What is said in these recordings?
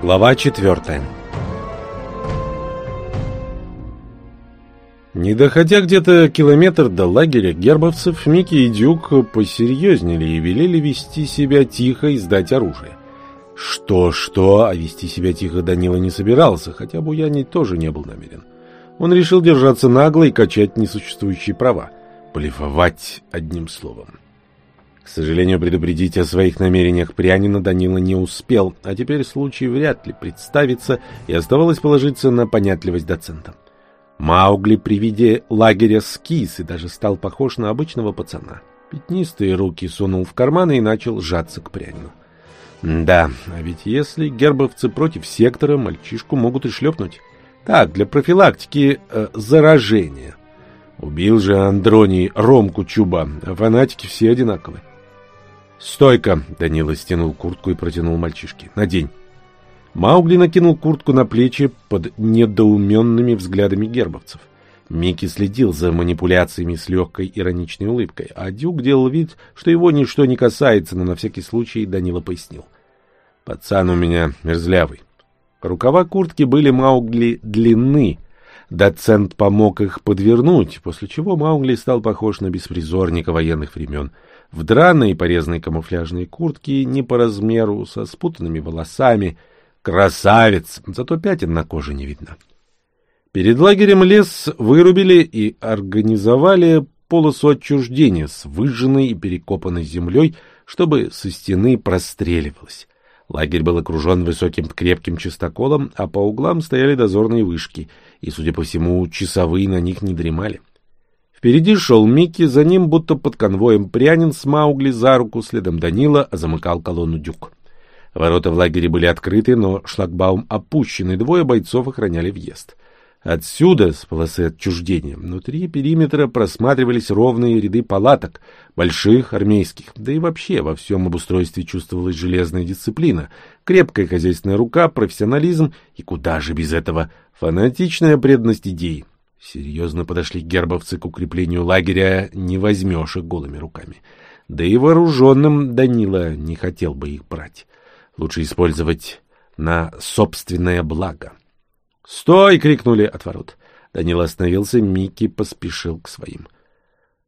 Глава четвертая Не доходя где-то километр до лагеря гербовцев, Микки и Дюк посерьезнели и велели вести себя тихо и сдать оружие. Что-что, а вести себя тихо Данила не собирался, хотя буянить тоже не был намерен. Он решил держаться нагло и качать несуществующие права. Блефовать одним словом. К сожалению, предупредить о своих намерениях Прянина Данила не успел, а теперь случай вряд ли представится, и оставалось положиться на понятливость доцента. Маугли при виде лагеря скис и даже стал похож на обычного пацана. Пятнистые руки сунул в карманы и начал сжаться к Прянину. Да, а ведь если гербовцы против сектора, мальчишку могут и шлепнуть. Так, для профилактики э, заражения. Убил же Андроний Ромку Чуба, а фанатики все одинаковые. «Стойка!» — Данила стянул куртку и протянул мальчишке. «Надень!» Маугли накинул куртку на плечи под недоуменными взглядами гербовцев. Микки следил за манипуляциями с легкой ироничной улыбкой, а Дюк делал вид, что его ничто не касается, но на всякий случай Данила пояснил. «Пацан у меня мерзлявый». Рукава куртки были Маугли длинны. Доцент помог их подвернуть, после чего Маугли стал похож на беспризорника военных времен — в драной и порезанной камуфляжной куртке, не по размеру, со спутанными волосами. Красавец! Зато пятен на коже не видно. Перед лагерем лес вырубили и организовали полосу отчуждения с выжженной и перекопанной землей, чтобы со стены простреливалось. Лагерь был окружен высоким крепким чистоколом, а по углам стояли дозорные вышки, и, судя по всему, часовые на них не дремали. Впереди шел Микки, за ним, будто под конвоем прянин с Маугли за руку, следом Данила, а замыкал колонну Дюк. Ворота в лагере были открыты, но шлагбаум опущен, и двое бойцов охраняли въезд. Отсюда, с полосы отчуждения, внутри периметра просматривались ровные ряды палаток, больших, армейских, да и вообще во всем обустройстве чувствовалась железная дисциплина, крепкая хозяйственная рука, профессионализм и куда же без этого фанатичная преданность идей. Серьезно подошли гербовцы к укреплению лагеря, не возьмешь их голыми руками. Да и вооруженным Данила не хотел бы их брать. Лучше использовать на собственное благо. «Стой!» — крикнули от ворот. Данила остановился, Микки поспешил к своим.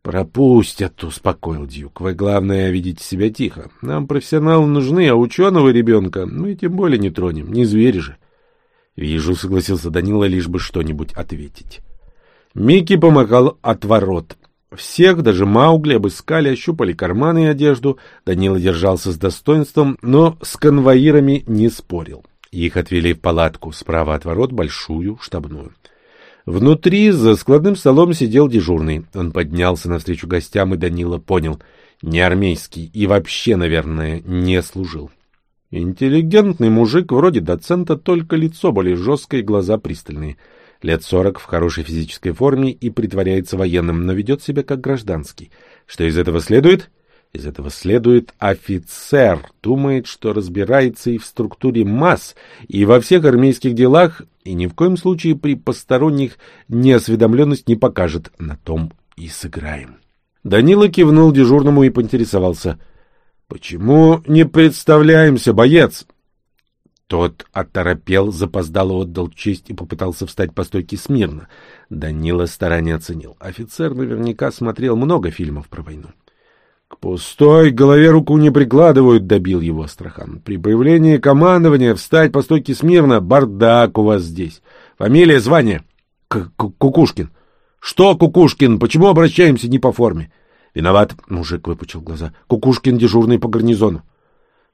«Пропустят!» — успокоил Дюк. «Вы, главное, видите себя тихо. Нам профессионалы нужны, а ученого ребенка мы тем более не тронем, не звери же». «Вижу», — согласился Данила, лишь бы что-нибудь ответить. Микки помахал от ворот. Всех, даже Маугли, обыскали, ощупали карманы и одежду. Данила держался с достоинством, но с конвоирами не спорил. Их отвели в палатку, справа от ворот большую штабную. Внутри за складным столом сидел дежурный. Он поднялся навстречу гостям, и Данила понял — не армейский и вообще, наверное, не служил. Интеллигентный мужик, вроде доцента, только лицо более жесткое и глаза пристальные — лет сорок в хорошей физической форме и притворяется военным, но ведет себя как гражданский. Что из этого следует? Из этого следует офицер, думает, что разбирается и в структуре масс, и во всех армейских делах, и ни в коем случае при посторонних неосведомленность не покажет. На том и сыграем. Данила кивнул дежурному и поинтересовался. — Почему не представляемся, боец? Тот оторопел, запоздало отдал честь и попытался встать по стойке смирно. Данила старание оценил. Офицер наверняка смотрел много фильмов про войну. — К пустой голове руку не прикладывают, — добил его Астрахан. — При появлении командования встать по стойке смирно. Бардак у вас здесь. Фамилия, звание? К — Кукушкин. — Что, Кукушкин? Почему обращаемся не по форме? — Виноват, — мужик выпучил глаза. — Кукушкин дежурный по гарнизону.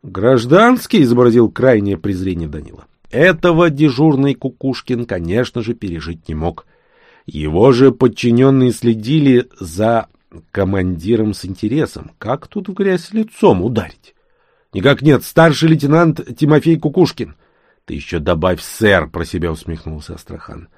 Гражданский изобразил крайнее презрение Данила. Этого дежурный Кукушкин, конечно же, пережить не мог. Его же подчиненные следили за командиром с интересом. Как тут в грязь лицом ударить? Никак нет, старший лейтенант Тимофей Кукушкин. Ты еще добавь, сэр, про себя усмехнулся Астрахан.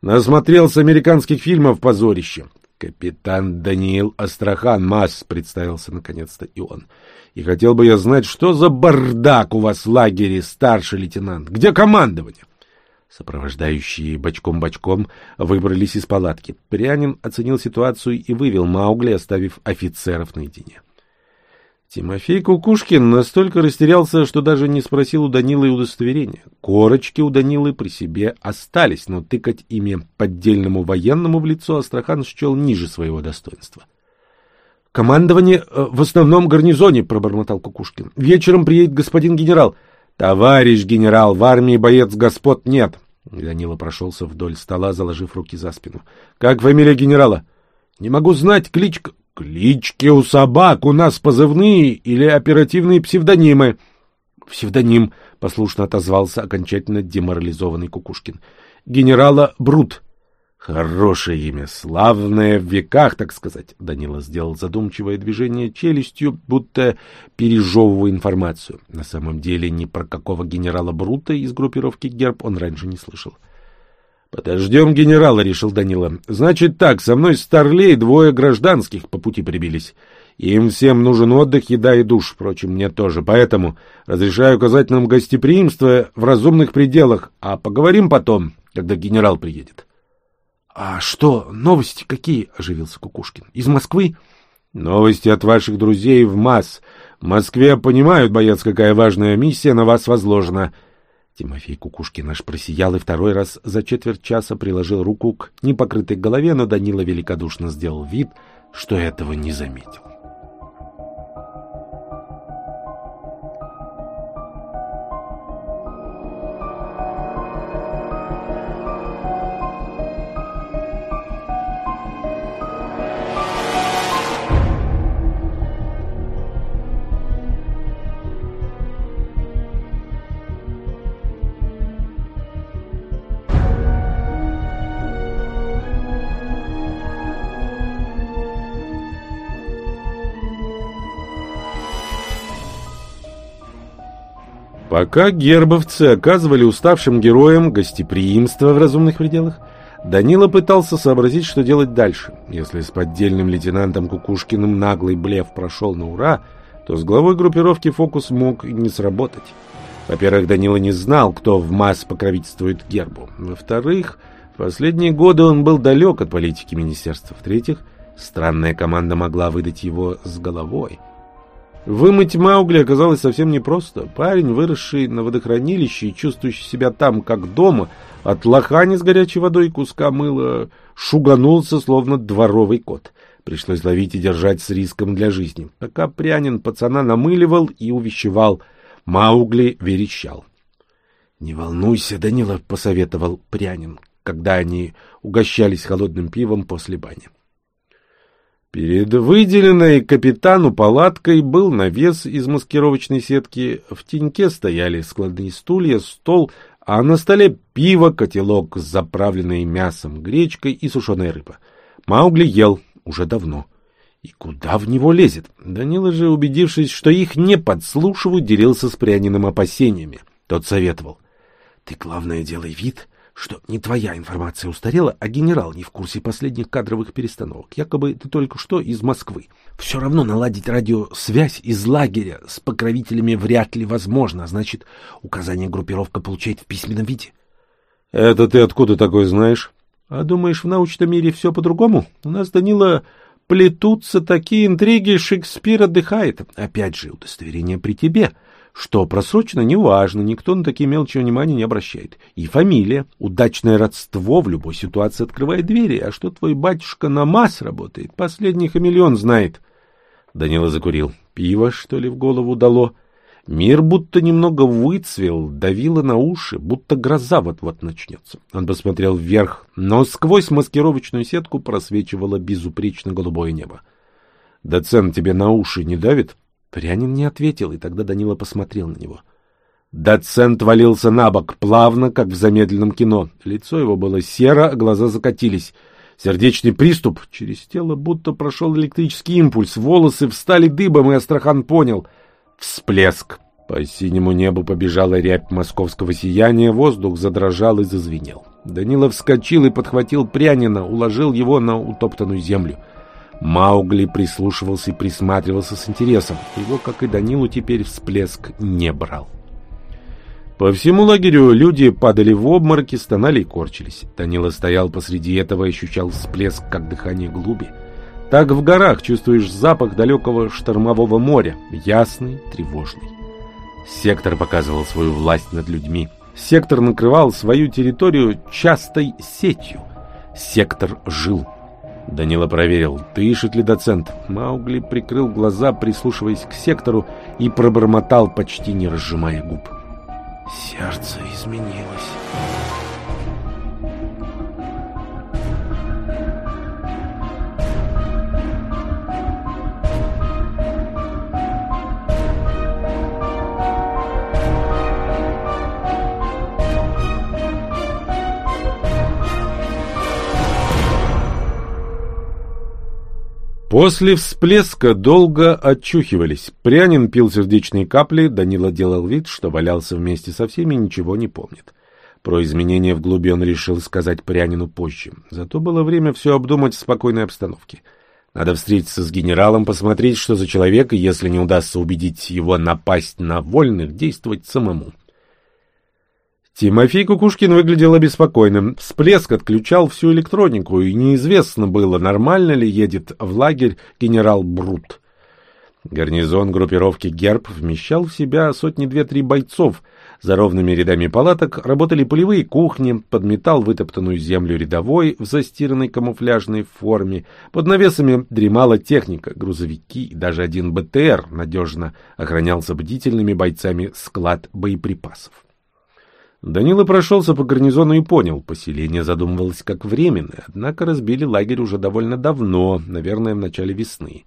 Насмотрелся американских фильмов позорище. Капитан Даниил Астрахан Масс представился наконец-то и он. И хотел бы я знать, что за бардак у вас в лагере, старший лейтенант? Где командование? Сопровождающие бочком-бочком выбрались из палатки. Прянин оценил ситуацию и вывел Маугли, оставив офицеров наедине. Тимофей Кукушкин настолько растерялся, что даже не спросил у Данилы удостоверения. Корочки у Данилы при себе остались, но тыкать ими поддельному военному в лицо Астрахан счел ниже своего достоинства. «Командование э, в основном гарнизоне», — пробормотал Кукушкин. «Вечером приедет господин генерал». «Товарищ генерал, в армии боец господ нет». Данила прошелся вдоль стола, заложив руки за спину. «Как фамилия генерала?» «Не могу знать, кличка...» Клички у собак у нас позывные или оперативные псевдонимы. Псевдоним, послушно отозвался окончательно деморализованный Кукушкин. Генерала Брут. Хорошее имя, славное в веках, так сказать. Данила сделал задумчивое движение челюстью, будто пережевывая информацию. На самом деле ни про какого генерала Брута из группировки Герб он раньше не слышал. «Подождем генерала», — решил Данила. «Значит так, со мной старлей двое гражданских по пути прибились. Им всем нужен отдых, еда и душ, впрочем, мне тоже. Поэтому разрешаю указать нам гостеприимство в разумных пределах, а поговорим потом, когда генерал приедет». «А что, новости какие?» — оживился Кукушкин. «Из Москвы?» «Новости от ваших друзей в МАС. В Москве понимают, боец, какая важная миссия на вас возложена». Тимофей Кукушкин аж просиял и второй раз за четверть часа приложил руку к непокрытой голове, но Данила великодушно сделал вид, что этого не заметил. Пока гербовцы оказывали уставшим героям гостеприимство в разумных пределах, Данила пытался сообразить, что делать дальше. Если с поддельным лейтенантом Кукушкиным наглый блеф прошел на ура, то с главой группировки фокус мог не сработать. Во-первых, Данила не знал, кто в масс покровительствует гербу. Во-вторых, в последние годы он был далек от политики министерства. В-третьих, странная команда могла выдать его с головой. Вымыть Маугли оказалось совсем непросто. Парень, выросший на водохранилище и чувствующий себя там, как дома, от лохани с горячей водой и куска мыла, шуганулся, словно дворовый кот. Пришлось ловить и держать с риском для жизни. Пока прянин пацана намыливал и увещевал, Маугли верещал. — Не волнуйся, Данила, — посоветовал прянин, когда они угощались холодным пивом после бани. Перед выделенной капитану палаткой был навес из маскировочной сетки, в теньке стояли складные стулья, стол, а на столе пиво, котелок с заправленной мясом, гречкой и сушеная рыба. Маугли ел уже давно. И куда в него лезет? Данила же, убедившись, что их не подслушивают, делился с пряниным опасениями. Тот советовал. — Ты, главное, делай вид, что не твоя информация устарела, а генерал не в курсе последних кадровых перестановок. Якобы ты только что из Москвы. Все равно наладить радиосвязь из лагеря с покровителями вряд ли возможно, а значит, указание группировка получает в письменном виде. — Это ты откуда такой знаешь? — А думаешь, в научном мире все по-другому? У нас, Данила, плетутся такие интриги, Шекспир отдыхает. Опять же, удостоверение при тебе — что просрочено, неважно, никто на такие мелочи внимания не обращает. И фамилия, удачное родство в любой ситуации открывает двери, а что твой батюшка на масс работает, последний хамелеон знает. Данила закурил. Пиво, что ли, в голову дало? Мир будто немного выцвел, давило на уши, будто гроза вот-вот начнется. Он посмотрел вверх, но сквозь маскировочную сетку просвечивало безупречно голубое небо. — Доцент тебе на уши не давит? Прянин не ответил, и тогда Данила посмотрел на него. Доцент валился на бок, плавно, как в замедленном кино. Лицо его было серо, глаза закатились. Сердечный приступ. Через тело будто прошел электрический импульс. Волосы встали дыбом, и Астрахан понял. Всплеск. По синему небу побежала рябь московского сияния, воздух задрожал и зазвенел. Данила вскочил и подхватил Прянина, уложил его на утоптанную землю. Маугли прислушивался и присматривался с интересом. Его, как и Данилу, теперь всплеск не брал. По всему лагерю люди падали в обмороки, стонали и корчились. Данила стоял посреди этого и ощущал всплеск, как дыхание глуби. Так в горах чувствуешь запах далекого штормового моря, ясный, тревожный. Сектор показывал свою власть над людьми. Сектор накрывал свою территорию частой сетью. Сектор жил. Данила проверил, дышит ли доцент. Маугли прикрыл глаза, прислушиваясь к сектору, и пробормотал, почти не разжимая губ. Сердце изменилось. После всплеска долго очухивались. Прянин пил сердечные капли, Данила делал вид, что валялся вместе со всеми и ничего не помнит. Про изменения в глуби он решил сказать Прянину позже. Зато было время все обдумать в спокойной обстановке. Надо встретиться с генералом, посмотреть, что за человек, и если не удастся убедить его напасть на вольных, действовать самому. Тимофей Кукушкин выглядел обеспокоенным. Всплеск отключал всю электронику, и неизвестно было, нормально ли едет в лагерь генерал Брут. Гарнизон группировки «Герб» вмещал в себя сотни две-три бойцов. За ровными рядами палаток работали полевые кухни, подметал вытоптанную землю рядовой в застиранной камуфляжной форме. Под навесами дремала техника, грузовики и даже один БТР надежно охранялся бдительными бойцами склад боеприпасов. Данила прошелся по гарнизону и понял, поселение задумывалось как временное, однако разбили лагерь уже довольно давно, наверное, в начале весны.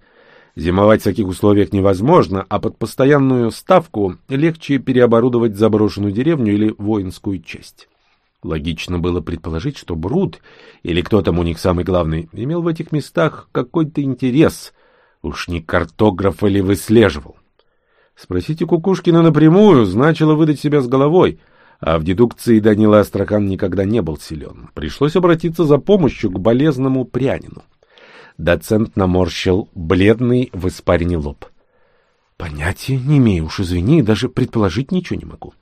Зимовать в таких условиях невозможно, а под постоянную ставку легче переоборудовать заброшенную деревню или воинскую часть. Логично было предположить, что Брут, или кто там у них самый главный, имел в этих местах какой-то интерес. Уж не картограф или выслеживал. Спросите Кукушкина напрямую, значило выдать себя с головой — а в дедукции Данила Астракан никогда не был силен. Пришлось обратиться за помощью к болезному прянину. Доцент наморщил бледный в испарине лоб. Понятия не имею, уж извини, даже предположить ничего не могу.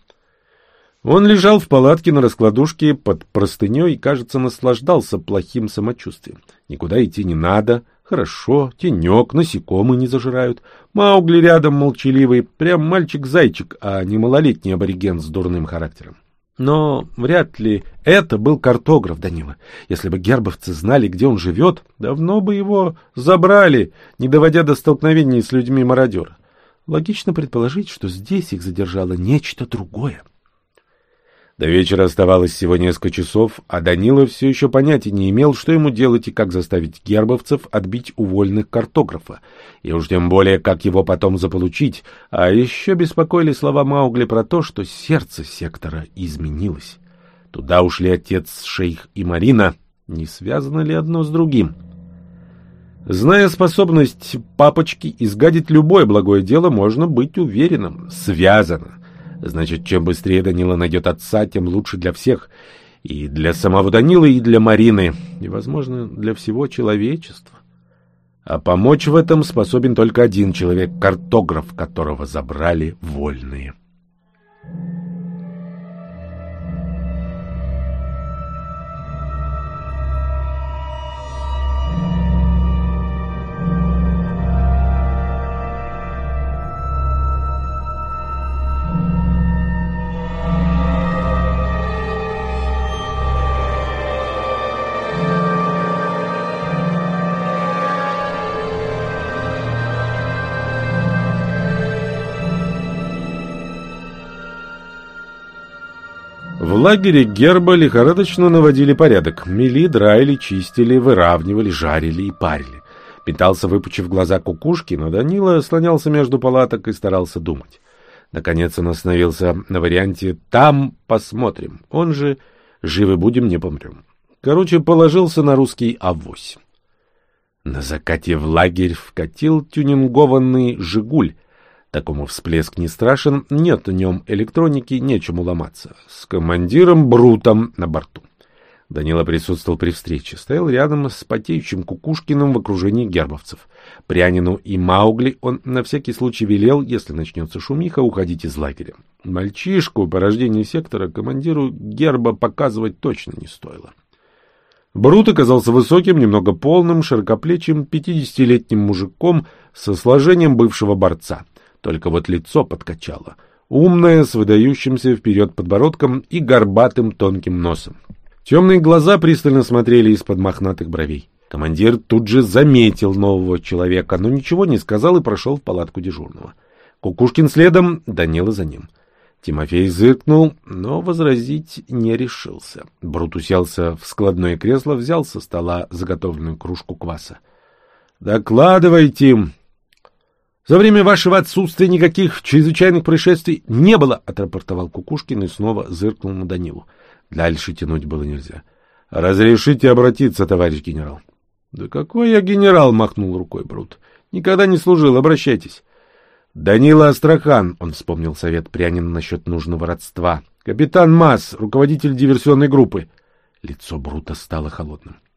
Он лежал в палатке на раскладушке под простыней и, кажется, наслаждался плохим самочувствием. Никуда идти не надо, хорошо, тенек, насекомые не зажирают. Маугли рядом молчаливый, прям мальчик-зайчик, а не малолетний абориген с дурным характером. Но вряд ли это был картограф Данила. Если бы гербовцы знали, где он живет, давно бы его забрали, не доводя до столкновений с людьми мародера. Логично предположить, что здесь их задержало нечто другое. До вечера оставалось всего несколько часов, а Данила все еще понятия не имел, что ему делать и как заставить гербовцев отбить у вольных картографа, и уж тем более, как его потом заполучить, а еще беспокоили слова Маугли про то, что сердце сектора изменилось. Туда ушли отец, шейх и Марина, не связано ли одно с другим? Зная способность папочки изгадить любое благое дело, можно быть уверенным, связано. Значит, чем быстрее Данила найдет отца, тем лучше для всех. И для самого Данилы, и для Марины. И, возможно, для всего человечества. А помочь в этом способен только один человек, картограф, которого забрали вольные. Лагере герба лихорадочно наводили порядок. Мели, драили, чистили, выравнивали, жарили и парили. Питался, выпучив глаза кукушки, но Данила слонялся между палаток и старался думать. Наконец он остановился на варианте «там посмотрим», он же «живы будем, не помрем». Короче, положился на русский авось. На закате в лагерь вкатил тюнингованный «Жигуль», Такому всплеск не страшен, нет в нем электроники, нечему ломаться. С командиром Брутом на борту. Данила присутствовал при встрече, стоял рядом с потеющим Кукушкиным в окружении гербовцев. Прянину и Маугли он на всякий случай велел, если начнется шумиха, уходить из лагеря. Мальчишку по рождению сектора командиру герба показывать точно не стоило. Брут оказался высоким, немного полным, широкоплечим, пятидесятилетним мужиком со сложением бывшего борца. Только вот лицо подкачало. Умное, с выдающимся вперед подбородком и горбатым тонким носом. Темные глаза пристально смотрели из-под мохнатых бровей. Командир тут же заметил нового человека, но ничего не сказал и прошел в палатку дежурного. Кукушкин следом, Данила за ним. Тимофей зыркнул, но возразить не решился. Брут уселся в складное кресло, взял со стола заготовленную кружку кваса. — Докладывайте. — За время вашего отсутствия никаких чрезвычайных происшествий не было, — отрапортовал Кукушкин и снова зыркнул на Данилу. Дальше тянуть было нельзя. — Разрешите обратиться, товарищ генерал. — Да какой я генерал, — махнул рукой Брут. — Никогда не служил, обращайтесь. — Данила Астрахан, — он вспомнил совет Прянина насчет нужного родства. — Капитан Масс, руководитель диверсионной группы. Лицо Брута стало холодным. —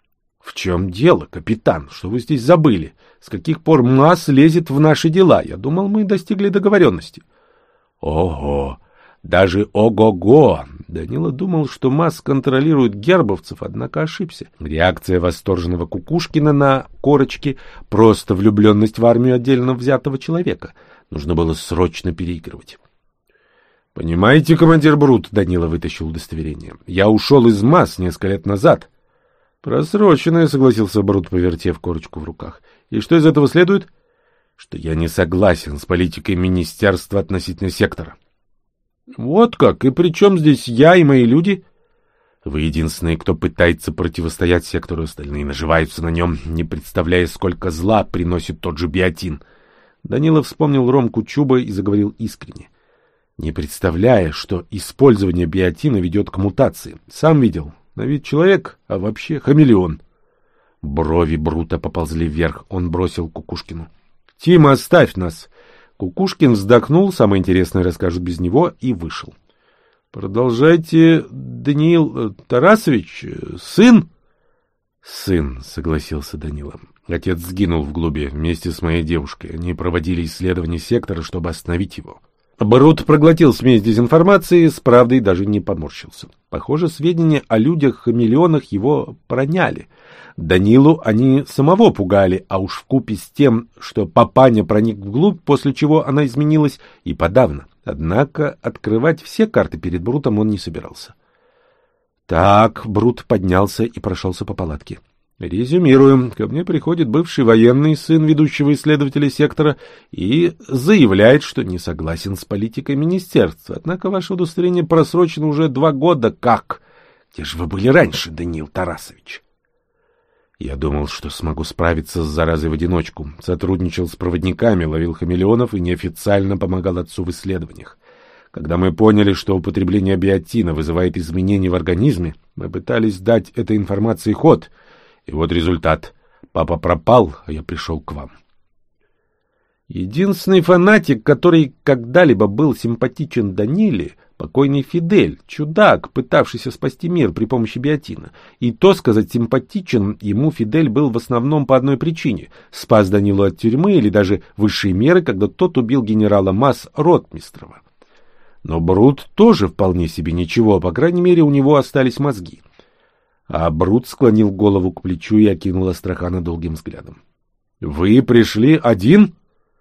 В чем дело, капитан? Что вы здесь забыли? С каких пор Масс лезет в наши дела? Я думал, мы достигли договоренности. — Ого! Даже ого-го! Данила думал, что Масс контролирует гербовцев, однако ошибся. Реакция восторженного Кукушкина на корочки — просто влюбленность в армию отдельно взятого человека. Нужно было срочно переигрывать. — Понимаете, командир Брут, — Данила вытащил удостоверение, — я ушел из Масс несколько лет назад. — Просроченное, — согласился Брут, повертев корочку в руках. — И что из этого следует? — Что я не согласен с политикой министерства относительно сектора. Вот как? И при чем здесь я и мои люди? Вы единственные, кто пытается противостоять сектору, остальные наживаются на нем, не представляя, сколько зла приносит тот же биотин. Данилов вспомнил Ромку Чуба и заговорил искренне. Не представляя, что использование биотина ведет к мутации. Сам видел. На вид человек, а вообще хамелеон. Брови Брута поползли вверх. Он бросил Кукушкину. — Тима, оставь нас! Кукушкин вздохнул, самое интересное расскажут без него, и вышел. — Продолжайте, Даниил э, Тарасович, э, сын? — Сын, — согласился Данила. Отец сгинул в глуби вместе с моей девушкой. Они проводили исследование сектора, чтобы остановить его. Брут проглотил смесь дезинформации, с правдой даже не поморщился. Похоже, сведения о людях-хамелеонах его проняли — Данилу они самого пугали, а уж в купе с тем, что папаня проник вглубь, после чего она изменилась, и подавно. Однако открывать все карты перед Брутом он не собирался. Так, Брут поднялся и прошелся по палатке. Резюмируем. Ко мне приходит бывший военный сын ведущего исследователя сектора и заявляет, что не согласен с политикой министерства. Однако ваше удостоверение просрочено уже два года. Как? Где же вы были раньше, Даниил Тарасович? Я думал, что смогу справиться с заразой в одиночку. Сотрудничал с проводниками, ловил хамелеонов и неофициально помогал отцу в исследованиях. Когда мы поняли, что употребление биотина вызывает изменения в организме, мы пытались дать этой информации ход. И вот результат. Папа пропал, а я пришел к вам. Единственный фанатик, который когда-либо был симпатичен Даниле, Покойный Фидель, чудак, пытавшийся спасти мир при помощи биотина. И то сказать симпатичен ему Фидель был в основном по одной причине. Спас Данилу от тюрьмы или даже высшей меры, когда тот убил генерала Масс Ротмистрова. Но Брут тоже вполне себе ничего, по крайней мере, у него остались мозги. А Брут склонил голову к плечу и окинул Астрахана долгим взглядом. — Вы пришли один?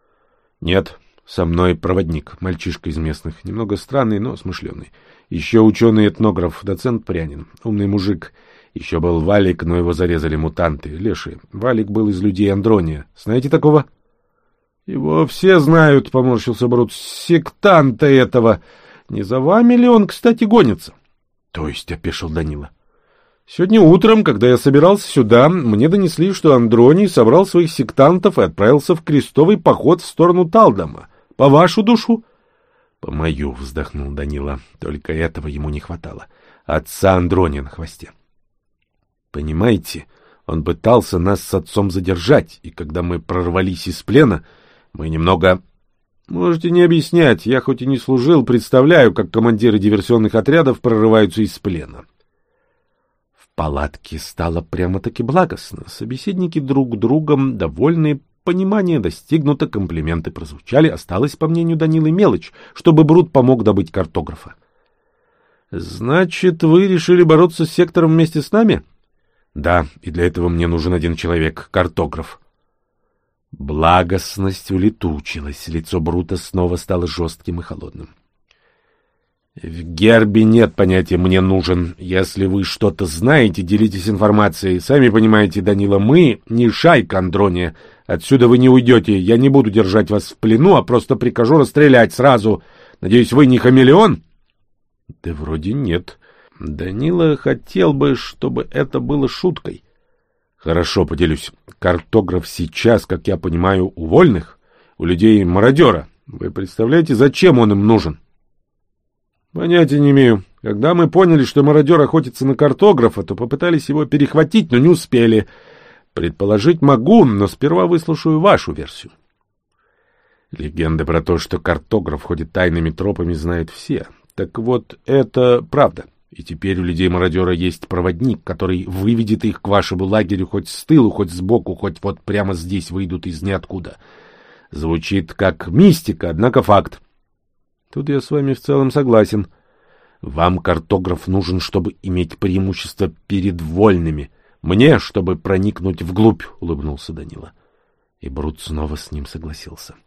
— Нет, со мной проводник, мальчишка из местных, немного странный, но смышленый. Еще ученый-этнограф, доцент Прянин, умный мужик. Еще был Валик, но его зарезали мутанты, лешие. Валик был из людей Андрония. Знаете такого? — Его все знают, — поморщился Брут, — сектанта этого. Не за вами ли он, кстати, гонится? — То есть, — опешил Данила. — Сегодня утром, когда я собирался сюда, мне донесли, что Андроний собрал своих сектантов и отправился в крестовый поход в сторону Талдома. По вашу душу? — По мою, — вздохнул Данила. Только этого ему не хватало. Отца Андрони на хвосте. — Понимаете, он пытался нас с отцом задержать, и когда мы прорвались из плена, мы немного... Можете не объяснять, я хоть и не служил, представляю, как командиры диверсионных отрядов прорываются из плена. Палатке стало прямо-таки благостно. Собеседники друг другом, довольные, Понимание достигнуто, комплименты прозвучали, осталось, по мнению Данилы, мелочь, чтобы Брут помог добыть картографа. — Значит, вы решили бороться с сектором вместе с нами? Да, и для этого мне нужен один человек, картограф. Благостность улетучилась, лицо Брута снова стало жестким и холодным. В гербе нет понятия «мне нужен». Если вы что-то знаете, делитесь информацией. Сами понимаете, Данила, мы не шайка Андрония. Отсюда вы не уйдете. Я не буду держать вас в плену, а просто прикажу расстрелять сразу. Надеюсь, вы не хамелеон? Да вроде нет. Данила хотел бы, чтобы это было шуткой. Хорошо, поделюсь. Картограф сейчас, как я понимаю, у вольных, у людей мародера. Вы представляете, зачем он им нужен? Понятия не имею. Когда мы поняли, что мародер охотится на картографа, то попытались его перехватить, но не успели. Предположить могу, но сперва выслушаю вашу версию. Легенды про то, что картограф ходит тайными тропами, знают все. Так вот, это правда. И теперь у людей-мародера есть проводник, который выведет их к вашему лагерю хоть с тылу, хоть сбоку, хоть вот прямо здесь выйдут из ниоткуда. Звучит как мистика, однако факт. Тут я с вами в целом согласен. Вам картограф нужен, чтобы иметь преимущество перед вольными. Мне, чтобы проникнуть вглубь, — улыбнулся Данила. И Брут снова с ним согласился. —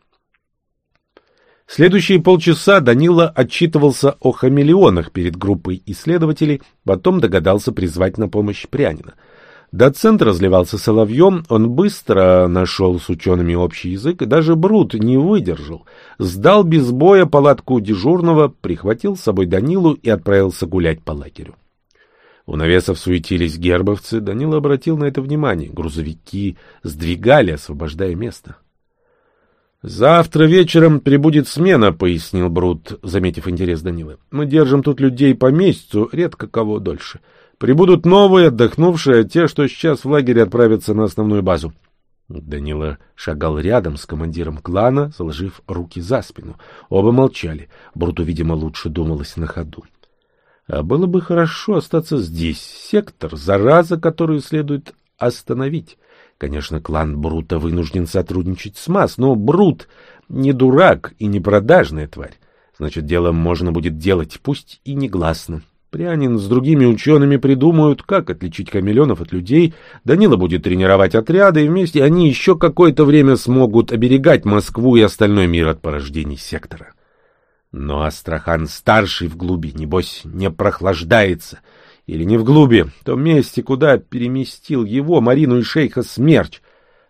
Следующие полчаса Данила отчитывался о хамелеонах перед группой исследователей, потом догадался призвать на помощь Прянина. Доцент разливался соловьем, он быстро нашел с учеными общий язык, и даже Брут не выдержал. Сдал без боя палатку дежурного, прихватил с собой Данилу и отправился гулять по лагерю. У навесов суетились гербовцы, Данила обратил на это внимание. Грузовики сдвигали, освобождая место. «Завтра вечером прибудет смена», — пояснил Брут, заметив интерес Данилы. «Мы держим тут людей по месяцу, редко кого дольше. Прибудут новые, отдохнувшие, те, что сейчас в лагере отправятся на основную базу». Данила шагал рядом с командиром клана, заложив руки за спину. Оба молчали. Бруту, видимо, лучше думалось на ходу. А было бы хорошо остаться здесь. Сектор, зараза, которую следует остановить. Конечно, клан Брута вынужден сотрудничать с МАС, но Брут не дурак и не продажная тварь. Значит, дело можно будет делать, пусть и негласно. Прянин с другими учеными придумают, как отличить хамелеонов от людей. Данила будет тренировать отряды, и вместе они еще какое-то время смогут оберегать Москву и остальной мир от порождений сектора. Но Астрахан-старший в глуби, небось, не прохлаждается — или не в глуби, в том месте, куда переместил его, Марину и шейха Смерч.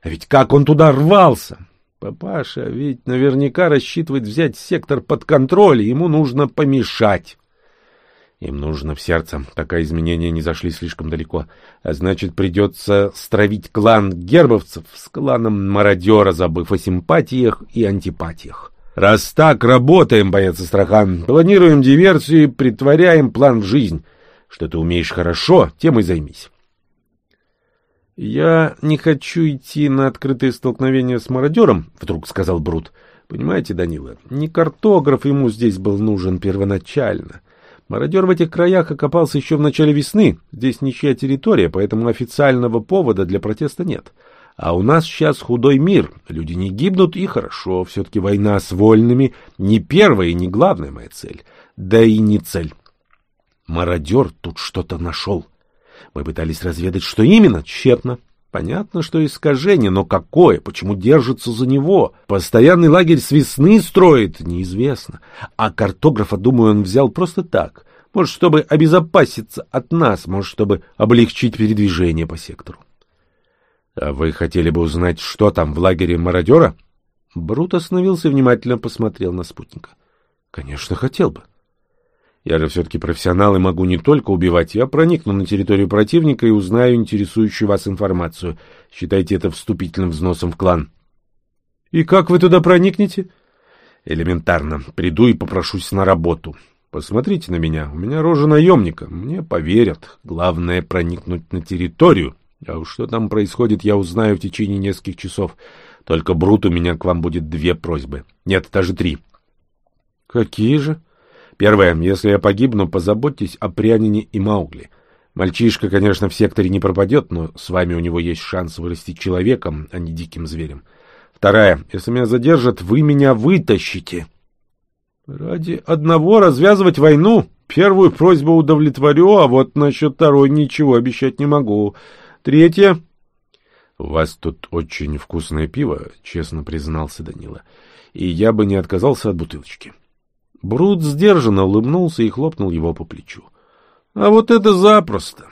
А ведь как он туда рвался! Папаша ведь наверняка рассчитывает взять сектор под контроль, ему нужно помешать. Им нужно в сердце, пока изменения не зашли слишком далеко. А значит, придется стравить клан гербовцев с кланом мародера, забыв о симпатиях и антипатиях. Раз так, работаем, боец Астрахан. Планируем диверсию и притворяем план в жизнь. Что ты умеешь хорошо, тем и займись. — Я не хочу идти на открытое столкновение с мародером, — вдруг сказал Брут. — Понимаете, Данила, не картограф ему здесь был нужен первоначально. Мародер в этих краях окопался еще в начале весны. Здесь ничья территория, поэтому официального повода для протеста нет. А у нас сейчас худой мир. Люди не гибнут, и хорошо. Все-таки война с вольными не первая и не главная моя цель. Да и не цель. Мародер тут что-то нашел. Мы пытались разведать, что именно, тщетно. Понятно, что искажение, но какое? Почему держится за него? Постоянный лагерь с весны строит? Неизвестно. А картографа, думаю, он взял просто так. Может, чтобы обезопаситься от нас, может, чтобы облегчить передвижение по сектору. А вы хотели бы узнать, что там в лагере мародера? Брут остановился и внимательно посмотрел на спутника. Конечно, хотел бы. Я же все-таки профессионал и могу не только убивать, я проникну на территорию противника и узнаю интересующую вас информацию. Считайте это вступительным взносом в клан. И как вы туда проникнете? Элементарно. Приду и попрошусь на работу. Посмотрите на меня. У меня рожа наемника. Мне поверят. Главное проникнуть на территорию. А уж что там происходит, я узнаю в течение нескольких часов. Только Брут у меня к вам будет две просьбы. Нет, даже три. Какие же? — Первое. Если я погибну, позаботьтесь о Прянине и Маугли. Мальчишка, конечно, в секторе не пропадет, но с вами у него есть шанс вырасти человеком, а не диким зверем. Вторая. Если меня задержат, вы меня вытащите. Ради одного развязывать войну? Первую просьбу удовлетворю, а вот насчет второй ничего обещать не могу. Третье. «У вас тут очень вкусное пиво», — честно признался Данила. «И я бы не отказался от бутылочки». Брут сдержанно улыбнулся и хлопнул его по плечу. «А вот это запросто!